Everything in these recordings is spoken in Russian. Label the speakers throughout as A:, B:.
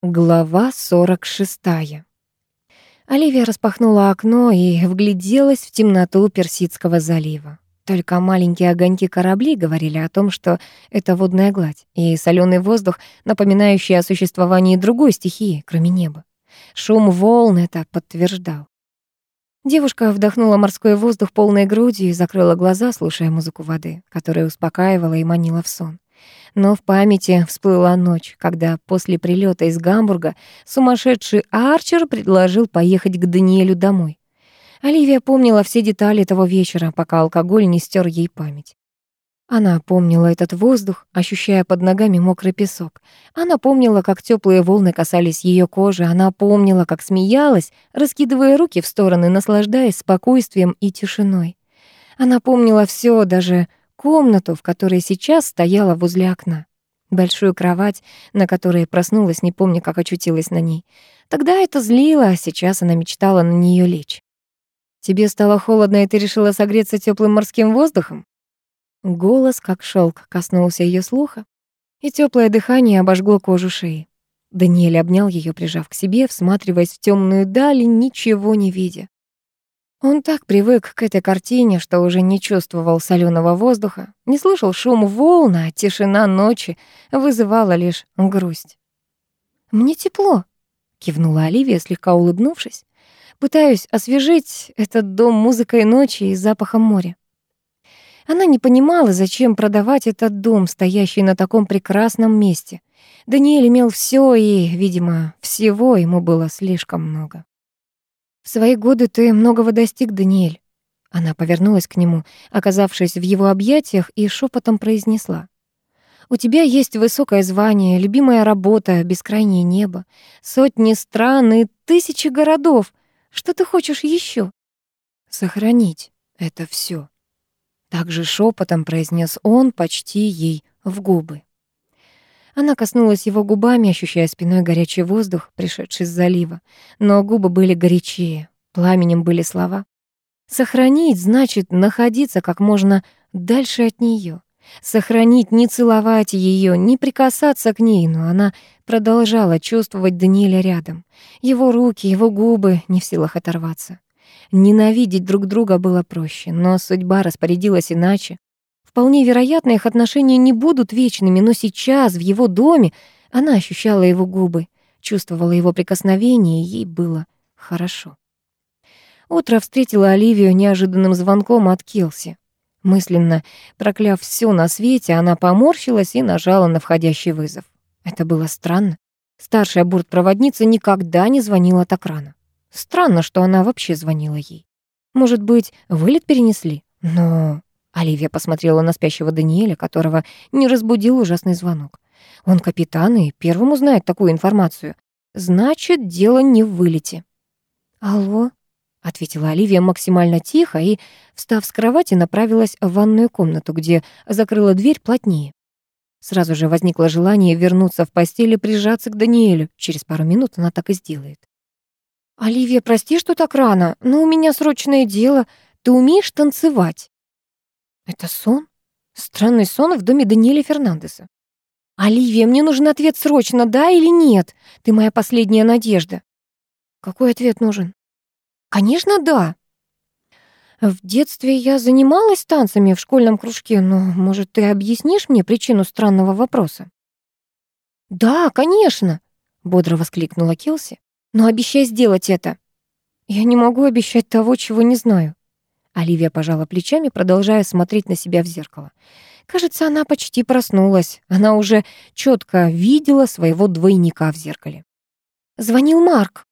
A: Глава 46. Оливия распахнула окно и вгляделась в темноту Персидского залива. Только маленькие огоньки кораблей говорили о том, что это водная гладь и соленый воздух, напоминающий о существовании другой стихии, кроме неба. Шум волн это подтверждал. Девушка вдохнула морской воздух полной грудью и закрыла глаза, слушая музыку воды, которая успокаивала и манила в сон. Но в памяти всплыла ночь, когда после прилета из Гамбурга сумасшедший Арчер предложил поехать к Даниэлю домой. Оливия помнила все детали того вечера, пока алкоголь не стер ей память. Она помнила этот воздух, ощущая под ногами мокрый песок. Она помнила, как теплые волны касались ее кожи. Она помнила, как смеялась, раскидывая руки в стороны, наслаждаясь спокойствием и тишиной. Она помнила все, даже комнату, в которой сейчас стояла возле окна. Большую кровать, на которой проснулась, не помня, как очутилась на ней. Тогда это злило, а сейчас она мечтала на нее лечь. «Тебе стало холодно, и ты решила согреться теплым морским воздухом?» Голос, как шелк, коснулся ее слуха, и теплое дыхание обожгло кожу шеи. Даниэль обнял ее, прижав к себе, всматриваясь в темную даль, ничего не видя. Он так привык к этой картине, что уже не чувствовал соленого воздуха, не слышал шум волн, а тишина ночи вызывала лишь грусть. «Мне тепло», — кивнула Оливия, слегка улыбнувшись. «Пытаюсь освежить этот дом музыкой ночи и запахом моря». Она не понимала, зачем продавать этот дом, стоящий на таком прекрасном месте. Даниэль имел все, и, видимо, всего ему было слишком много. В свои годы ты многого достиг, Даниэль. Она повернулась к нему, оказавшись в его объятиях, и шепотом произнесла. «У тебя есть высокое звание, любимая работа, бескрайнее небо, сотни стран и тысячи городов. Что ты хочешь еще? «Сохранить это все. Также шепотом произнес он почти ей в губы. Она коснулась его губами, ощущая спиной горячий воздух, пришедший с залива. Но губы были горячее, пламенем были слова. Сохранить значит находиться как можно дальше от нее. Сохранить, не целовать ее, не прикасаться к ней, но она продолжала чувствовать Даниэля рядом. Его руки, его губы не в силах оторваться. Ненавидеть друг друга было проще, но судьба распорядилась иначе. Вполне вероятно, их отношения не будут вечными, но сейчас в его доме она ощущала его губы, чувствовала его прикосновение, ей было хорошо. Утро встретила Оливию неожиданным звонком от Келси. Мысленно прокляв все на свете, она поморщилась и нажала на входящий вызов. Это было странно. Старшая бортпроводница никогда не звонила так рано. Странно, что она вообще звонила ей. Может быть, вылет перенесли? Но Оливия посмотрела на спящего Даниэля, которого не разбудил ужасный звонок. Он капитан и первым узнает такую информацию. Значит, дело не в вылете. «Алло?» — ответила Оливия максимально тихо и, встав с кровати, направилась в ванную комнату, где закрыла дверь плотнее. Сразу же возникло желание вернуться в постель и прижаться к Даниэлю. Через пару минут она так и сделает. «Оливия, прости, что так рано, но у меня срочное дело. Ты умеешь танцевать?» Это сон? Странный сон в доме Даниэля Фернандеса. «Оливия, мне нужен ответ срочно, да или нет? Ты моя последняя надежда». «Какой ответ нужен?» «Конечно, да». В детстве я занималась танцами в школьном кружке, но, может, ты объяснишь мне причину странного вопроса? «Да, конечно», — бодро воскликнула Келси. «Но обещай сделать это». «Я не могу обещать того, чего не знаю». Оливия пожала плечами, продолжая смотреть на себя в зеркало. Кажется, она почти проснулась. Она уже четко видела своего двойника в зеркале. «Звонил Марк».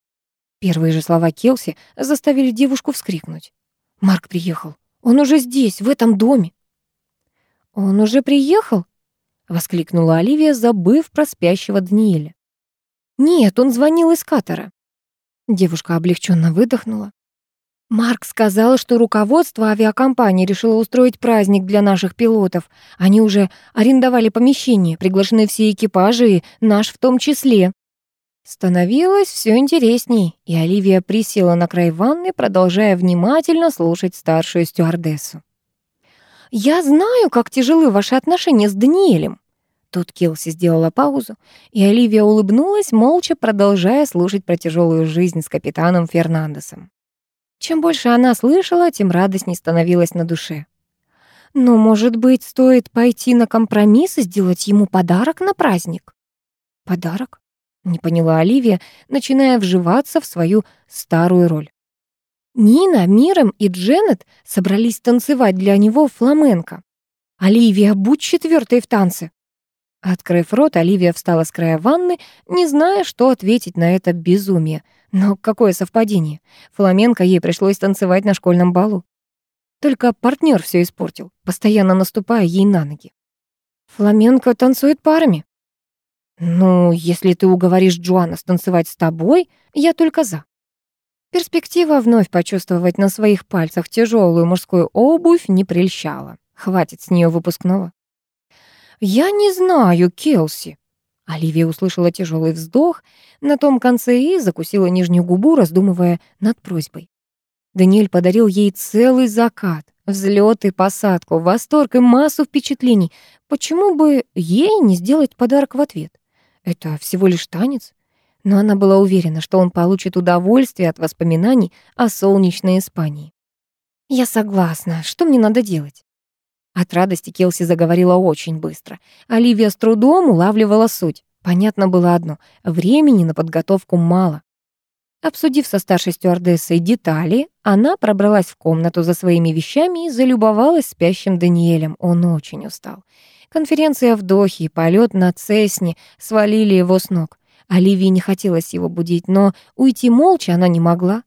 A: Первые же слова Келси заставили девушку вскрикнуть. «Марк приехал. Он уже здесь, в этом доме». «Он уже приехал?» — воскликнула Оливия, забыв про спящего Даниэля. «Нет, он звонил из Катара». Девушка облегченно выдохнула. Марк сказал, что руководство авиакомпании решило устроить праздник для наших пилотов. Они уже арендовали помещение, приглашены все экипажи, и наш в том числе. Становилось все интересней, и Оливия присела на край ванны, продолжая внимательно слушать старшую стюардессу. «Я знаю, как тяжелы ваши отношения с Даниэлем», Тут Келси сделала паузу, и Оливия улыбнулась, молча продолжая слушать про тяжелую жизнь с капитаном Фернандесом. Чем больше она слышала, тем радостней становилась на душе. Но, может быть, стоит пойти на компромисс и сделать ему подарок на праздник? Подарок? Не поняла Оливия, начиная вживаться в свою старую роль. Нина, Миром и Дженнет собрались танцевать для него фламенко. Оливия, будь четвертой в танце. Открыв рот, Оливия встала с края ванны, не зная, что ответить на это безумие. Но какое совпадение? Фламенко ей пришлось танцевать на школьном балу. Только партнер все испортил, постоянно наступая ей на ноги. Фламенко танцует парами. Ну, если ты уговоришь Джоанна станцевать с тобой, я только за. Перспектива вновь почувствовать на своих пальцах тяжелую мужскую обувь не прельщала. Хватит с нее выпускного. «Я не знаю, Келси». Оливия услышала тяжелый вздох на том конце и закусила нижнюю губу, раздумывая над просьбой. Даниэль подарил ей целый закат, взлет и посадку, восторг и массу впечатлений. Почему бы ей не сделать подарок в ответ? Это всего лишь танец. Но она была уверена, что он получит удовольствие от воспоминаний о солнечной Испании. «Я согласна. Что мне надо делать?» От радости Келси заговорила очень быстро. Оливия с трудом улавливала суть. Понятно было одно — времени на подготовку мало. Обсудив со старшей стюардессой детали, она пробралась в комнату за своими вещами и залюбовалась спящим Даниэлем. Он очень устал. Конференция в Дохе и полет на Цесне свалили его с ног. Оливии не хотелось его будить, но уйти молча она не могла.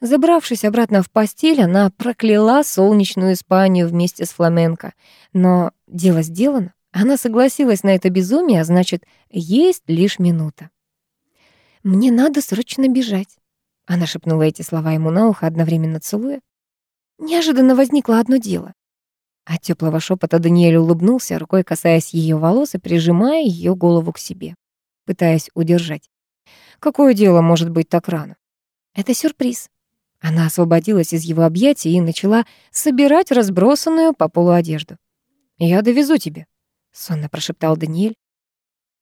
A: Забравшись обратно в постель, она прокляла солнечную Испанию вместе с фламенко. Но дело сделано. Она согласилась на это безумие, а значит, есть лишь минута. «Мне надо срочно бежать», — она шепнула эти слова ему на ухо, одновременно целуя. Неожиданно возникло одно дело. От теплого шепота Даниэль улыбнулся, рукой касаясь ее волос и прижимая ее голову к себе, пытаясь удержать. «Какое дело может быть так рано?» «Это сюрприз», она освободилась из его объятий и начала собирать разбросанную по полу одежду. «Я довезу тебе», — сонно прошептал Даниэль.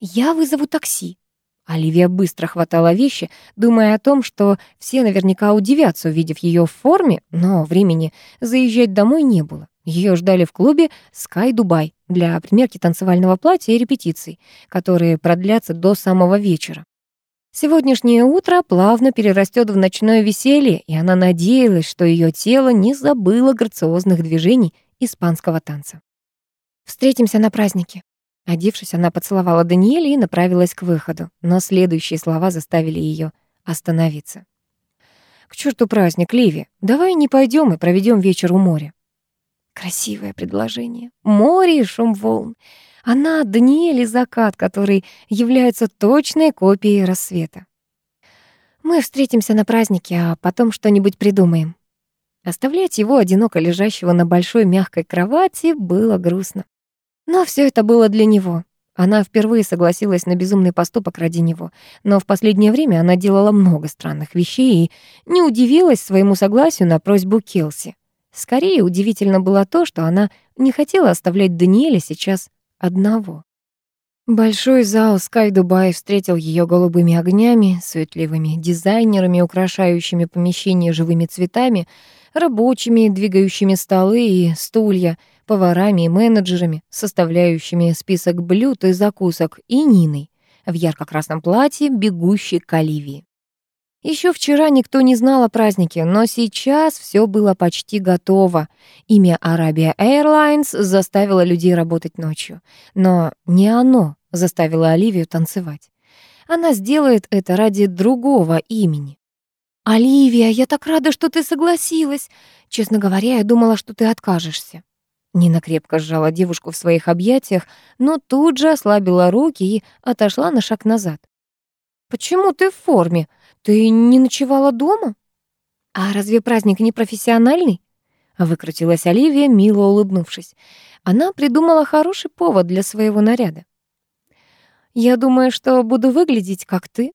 A: «Я вызову такси». Оливия быстро хватала вещи, думая о том, что все наверняка удивятся, увидев ее в форме, но времени заезжать домой не было. Ее ждали в клубе Sky Dubai для примерки танцевального платья и репетиций, которые продлятся до самого вечера. Сегодняшнее утро плавно перерастет в ночное веселье, и она надеялась, что ее тело не забыло грациозных движений испанского танца. «Встретимся на празднике». Одевшись, она поцеловала Даниэля и направилась к выходу, но следующие слова заставили ее остановиться. «К черту праздник, Ливи. Давай не пойдем и проведем вечер у моря». Красивое предложение. Море и шум волн. Она — Даниэль и закат, который является точной копией рассвета. Мы встретимся на празднике, а потом что-нибудь придумаем. Оставлять его одиноко лежащего на большой мягкой кровати было грустно. Но все это было для него. Она впервые согласилась на безумный поступок ради него, но в последнее время она делала много странных вещей и не удивилась своему согласию на просьбу Келси. Скорее удивительно было то, что она не хотела оставлять Даниэля сейчас одного. Большой зал Sky Dubai встретил ее голубыми огнями, суетливыми дизайнерами, украшающими помещение живыми цветами, рабочими, двигающими столы и стулья, поварами и менеджерами, составляющими список блюд и закусок, и Ниной в ярко-красном платье, бегущей к Оливии. Еще вчера никто не знал о празднике, но сейчас все было почти готово. Имя Arabia Airlines заставило людей работать ночью. Но не оно заставило Оливию танцевать. Она сделает это ради другого имени. «Оливия, я так рада, что ты согласилась. Честно говоря, я думала, что ты откажешься». Нина крепко сжала девушку в своих объятиях, но тут же ослабила руки и отошла на шаг назад. «Почему ты в форме? Ты не ночевала дома? А разве праздник не профессиональный? Выкрутилась Оливия, мило улыбнувшись. Она придумала хороший повод для своего наряда. «Я думаю, что буду выглядеть, как ты».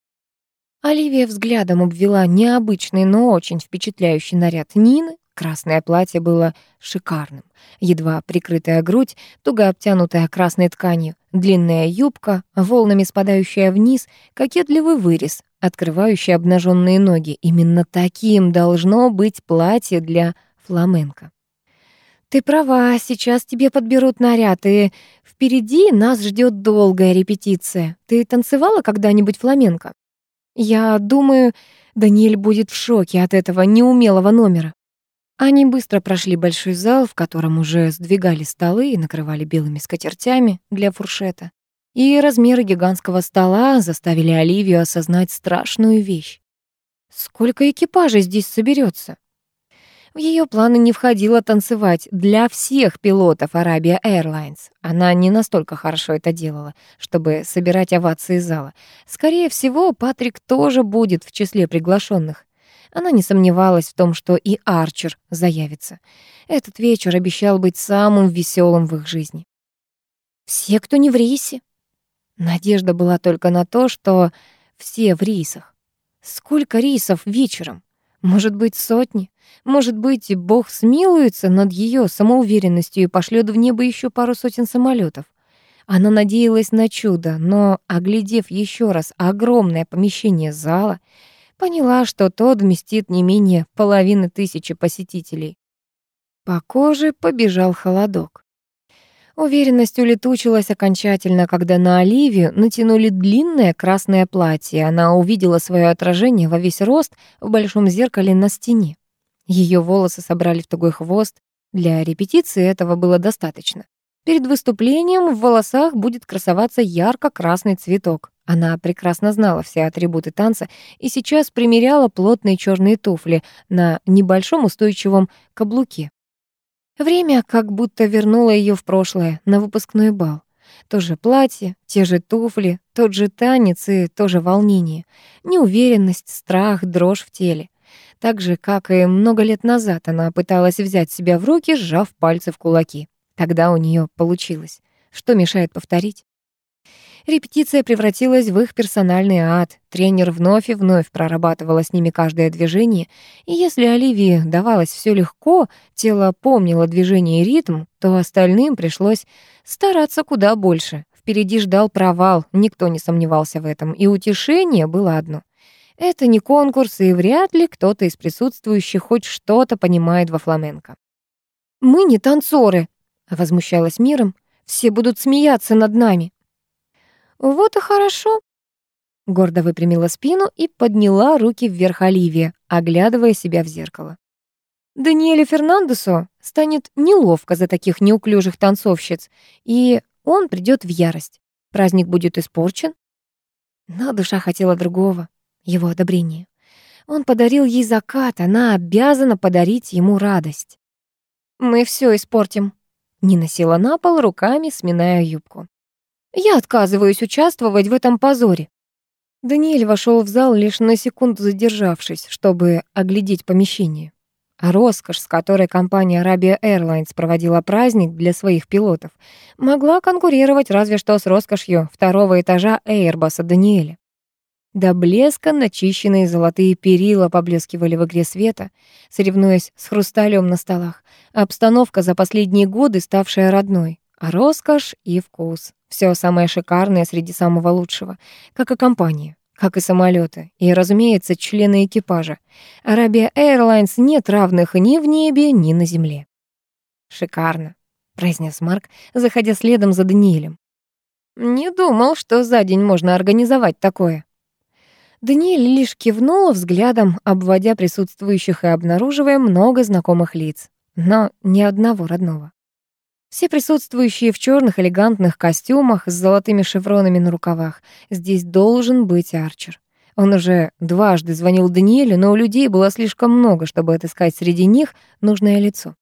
A: Оливия взглядом обвела необычный, но очень впечатляющий наряд Нины. Красное платье было шикарным. Едва прикрытая грудь, туго обтянутая красной тканью, Длинная юбка, волнами спадающая вниз, кокетливый вырез, открывающий обнаженные ноги. Именно таким должно быть платье для фламенко. «Ты права, сейчас тебе подберут наряд, и впереди нас ждет долгая репетиция. Ты танцевала когда-нибудь фламенко?» «Я думаю, Даниэль будет в шоке от этого неумелого номера». Они быстро прошли большой зал, в котором уже сдвигали столы и накрывали белыми скатертями для фуршета. И размеры гигантского стола заставили Оливию осознать страшную вещь. Сколько экипажей здесь соберется? В ее планы не входило танцевать для всех пилотов Arabia Airlines. Она не настолько хорошо это делала, чтобы собирать овации зала. Скорее всего, Патрик тоже будет в числе приглашенных. Она не сомневалась в том, что и Арчер заявится. Этот вечер обещал быть самым веселым в их жизни. Все, кто не в рейсе. Надежда была только на то, что все в рейсах. Сколько рейсов вечером? Может быть, сотни? Может быть, Бог смилуется над ее самоуверенностью и пошлет в небо еще пару сотен самолетов. Она надеялась на чудо, но, оглядев еще раз огромное помещение зала, Поняла, что тот вместит не менее половины тысячи посетителей. По коже побежал холодок. Уверенность улетучилась окончательно, когда на Оливию натянули длинное красное платье. Она увидела свое отражение во весь рост в большом зеркале на стене. Ее волосы собрали в тугой хвост. Для репетиции этого было достаточно. Перед выступлением в волосах будет красоваться ярко-красный цветок. Она прекрасно знала все атрибуты танца и сейчас примеряла плотные черные туфли на небольшом устойчивом каблуке. Время как будто вернуло ее в прошлое, на выпускной бал. То же платье, те же туфли, тот же танец и то же волнение. Неуверенность, страх, дрожь в теле. Так же, как и много лет назад, она пыталась взять себя в руки, сжав пальцы в кулаки. Тогда у нее получилось. Что мешает повторить? Репетиция превратилась в их персональный ад. Тренер вновь и вновь прорабатывала с ними каждое движение, и если Оливии давалось все легко, тело помнило движение и ритм, то остальным пришлось стараться куда больше. Впереди ждал провал, никто не сомневался в этом, и утешение было одно. Это не конкурс, и вряд ли кто-то из присутствующих хоть что-то понимает во фламенко. «Мы не танцоры», Возмущалась миром. «Все будут смеяться над нами». «Вот и хорошо». Гордо выпрямила спину и подняла руки вверх Оливия, оглядывая себя в зеркало. Даниэлю Фернандесу станет неловко за таких неуклюжих танцовщиц, и он придет в ярость. Праздник будет испорчен. Но душа хотела другого, его одобрения. Он подарил ей закат, она обязана подарить ему радость. «Мы все испортим», Нина села на пол, руками сминая юбку. «Я отказываюсь участвовать в этом позоре». Даниэль вошел в зал, лишь на секунду задержавшись, чтобы оглядеть помещение. А роскошь, с которой компания Arabia Airlines проводила праздник для своих пилотов, могла конкурировать разве что с роскошью второго этажа Airbus Даниэля. До блеска начищенные золотые перила поблескивали в игре света, соревнуясь с хрусталем на столах. Обстановка за последние годы, ставшая родной. А роскошь и вкус. Все самое шикарное среди самого лучшего. Как и компания, как и самолеты, и, разумеется, члены экипажа. Arabia Airlines нет равных ни в небе, ни на земле. «Шикарно», — произнес Марк, заходя следом за Даниэлем. «Не думал, что за день можно организовать такое». Даниэль лишь кивнула взглядом, обводя присутствующих и обнаруживая много знакомых лиц, но ни одного родного. Все присутствующие в черных элегантных костюмах с золотыми шевронами на рукавах. Здесь должен быть Арчер. Он уже дважды звонил Даниэлю, но у людей было слишком много, чтобы отыскать среди них нужное лицо.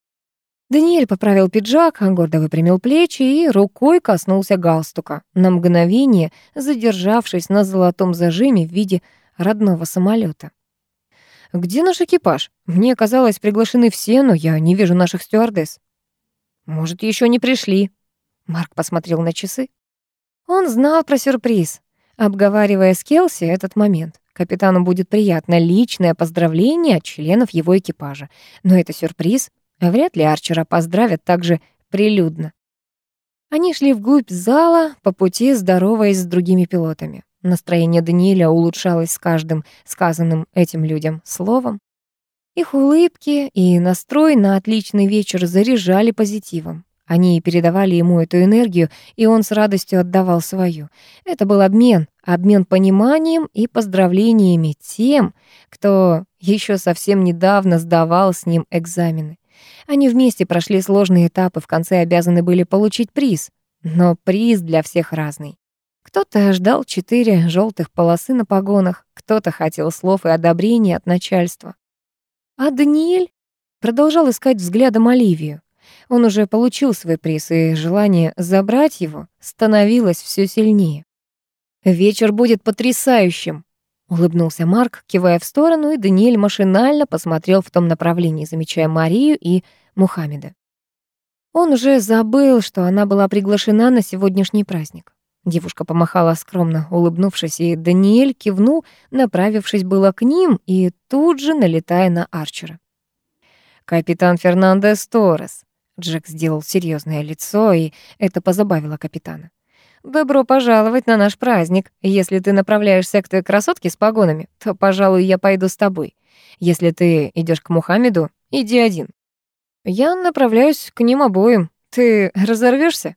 A: Даниэль поправил пиджак, гордо выпрямил плечи и рукой коснулся галстука, на мгновение задержавшись на золотом зажиме в виде родного самолета. «Где наш экипаж? Мне казалось, приглашены все, но я не вижу наших стюардесс». «Может, еще не пришли?» Марк посмотрел на часы. Он знал про сюрприз, обговаривая с Келси этот момент. Капитану будет приятно личное поздравление от членов его экипажа. Но это сюрприз, Вряд ли Арчера поздравят так же прилюдно. Они шли вглубь зала, по пути здороваясь с другими пилотами. Настроение Даниэля улучшалось с каждым сказанным этим людям словом. Их улыбки и настрой на отличный вечер заряжали позитивом. Они передавали ему эту энергию, и он с радостью отдавал свою. Это был обмен, обмен пониманием и поздравлениями тем, кто еще совсем недавно сдавал с ним экзамены. Они вместе прошли сложные этапы, в конце обязаны были получить приз. Но приз для всех разный. Кто-то ждал четыре желтых полосы на погонах, кто-то хотел слов и одобрения от начальства. А Даниэль продолжал искать взглядом Оливию. Он уже получил свой приз, и желание забрать его становилось все сильнее. «Вечер будет потрясающим», — улыбнулся Марк, кивая в сторону, и Даниэль машинально посмотрел в том направлении, замечая Марию и Мухаммеда. Он уже забыл, что она была приглашена на сегодняшний праздник. Девушка помахала скромно, улыбнувшись, и Даниэль кивнул, направившись было к ним и тут же налетая на Арчера. «Капитан Фернандес Торрес», Джек сделал серьезное лицо, и это позабавило капитана. «Добро пожаловать на наш праздник. Если ты направляешься к той красотке с погонами, то, пожалуй, я пойду с тобой. Если ты идешь к Мухаммеду, иди один. Я направляюсь к ним обоим. Ты разорвешься?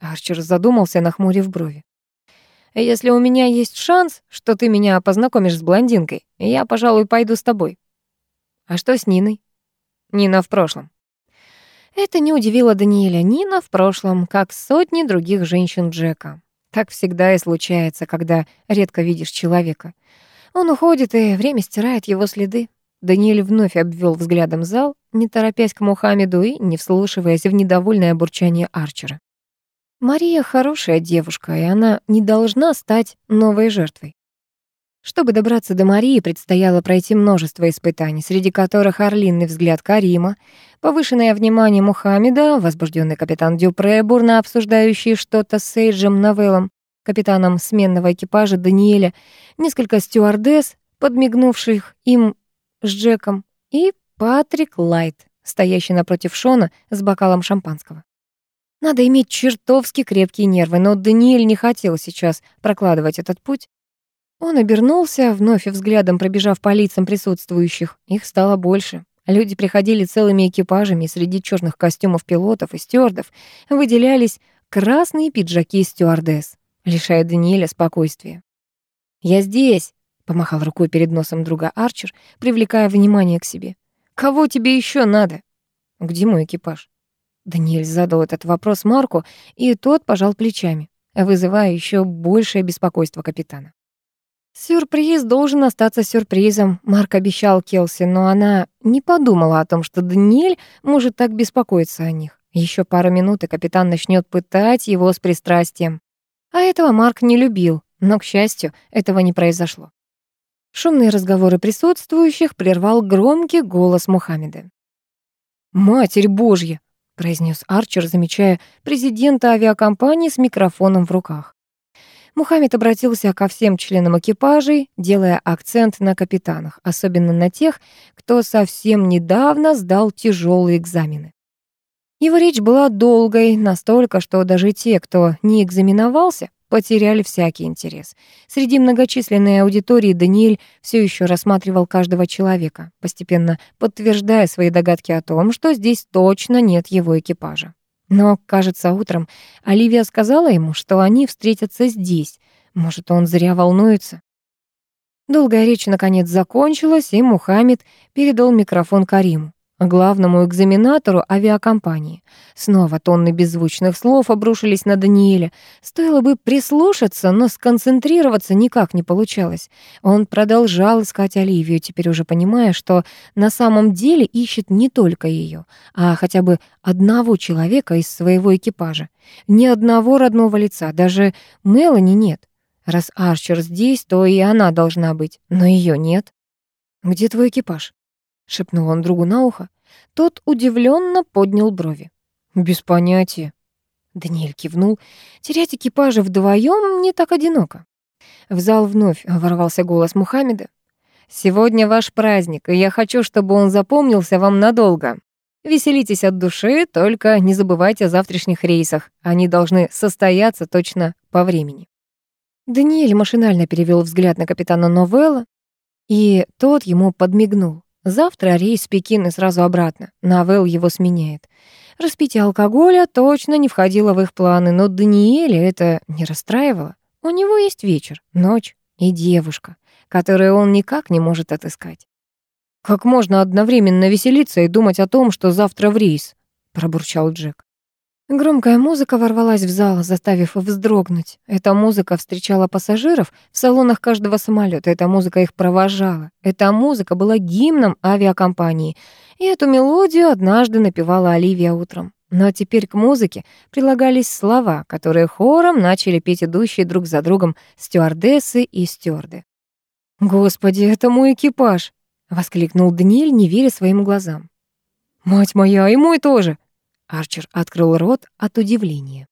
A: Арчер задумался, нахмурив брови. «Если у меня есть шанс, что ты меня познакомишь с блондинкой, я, пожалуй, пойду с тобой». «А что с Ниной?» «Нина в прошлом. Это не удивило Даниэля Нина в прошлом, как сотни других женщин Джека. Так всегда и случается, когда редко видишь человека. Он уходит, и время стирает его следы. Даниэль вновь обвел взглядом зал, не торопясь к Мухаммеду и не вслушиваясь в недовольное бурчание Арчера. Мария хорошая девушка, и она не должна стать новой жертвой. Чтобы добраться до Марии, предстояло пройти множество испытаний, среди которых орлиный взгляд Карима, повышенное внимание Мухаммеда, возбужденный капитан Дюпре, бурно обсуждающий что-то с Эйджем Новеллом, капитаном сменного экипажа Даниэля, несколько стюардесс, подмигнувших им с Джеком, и Патрик Лайт, стоящий напротив Шона с бокалом шампанского. Надо иметь чертовски крепкие нервы, но Даниэль не хотел сейчас прокладывать этот путь. Он обернулся, вновь взглядом пробежав по лицам присутствующих. Их стало больше. Люди приходили целыми экипажами, среди черных костюмов пилотов и стюардов выделялись красные пиджаки стюардесс, лишая Даниэля спокойствия. «Я здесь!» — помахал рукой перед носом друга Арчер, привлекая внимание к себе. «Кого тебе еще надо?» «Где мой экипаж?» Даниэль задал этот вопрос Марку, и тот пожал плечами, вызывая еще большее беспокойство капитана. Сюрприз должен остаться сюрпризом, Марк обещал Келси, но она не подумала о том, что Даниэль может так беспокоиться о них. Еще пару минут, и капитан начнет пытать его с пристрастием. А этого Марк не любил, но, к счастью, этого не произошло. Шумные разговоры присутствующих прервал громкий голос Мухаммеда. «Матерь Божья!» — произнес Арчер, замечая президента авиакомпании с микрофоном в руках. Мухаммед обратился ко всем членам экипажей, делая акцент на капитанах, особенно на тех, кто совсем недавно сдал тяжелые экзамены. Его речь была долгой, настолько, что даже те, кто не экзаменовался, потеряли всякий интерес. Среди многочисленной аудитории Даниэль все еще рассматривал каждого человека, постепенно подтверждая свои догадки о том, что здесь точно нет его экипажа. Но, кажется, утром Оливия сказала ему, что они встретятся здесь. Может, он зря волнуется? Долгая речь наконец закончилась, и Мухаммед передал микрофон Кариму, главному экзаменатору авиакомпании. Снова тонны беззвучных слов обрушились на Даниэля. Стоило бы прислушаться, но сконцентрироваться никак не получалось. Он продолжал искать Оливию, теперь уже понимая, что на самом деле ищет не только ее, а хотя бы одного человека из своего экипажа. Ни одного родного лица, даже Мелани нет. Раз Арчер здесь, то и она должна быть, но ее нет. «Где твой экипаж?» — шепнул он другу на ухо. Тот удивленно поднял брови. «Без понятия». Даниэль кивнул. «Терять экипажа вдвоем не так одиноко». В зал вновь ворвался голос Мухаммеда. «Сегодня ваш праздник, и я хочу, чтобы он запомнился вам надолго. Веселитесь от души, только не забывайте о завтрашних рейсах. Они должны состояться точно по времени». Даниэль машинально перевел взгляд на капитана Новелла, и тот ему подмигнул. Завтра рейс Пекин и сразу обратно. Новелл его сменяет. Распитие алкоголя точно не входило в их планы, но Даниэля это не расстраивало. У него есть вечер, ночь и девушка, которую он никак не может отыскать. «Как можно одновременно веселиться и думать о том, что завтра в рейс?» — пробурчал Джек. Громкая музыка ворвалась в зал, заставив вздрогнуть. Эта музыка встречала пассажиров в салонах каждого самолета. Эта музыка их провожала. Эта музыка была гимном авиакомпании. И эту мелодию однажды напевала Оливия утром. Но теперь к музыке прилагались слова, которые хором начали петь идущие друг за другом стюардессы и стюарды. «Господи, это мой экипаж!» — воскликнул Даниэль, не веря своим глазам. «Мать моя, и мой тоже!» Арчер открыл рот от удивления.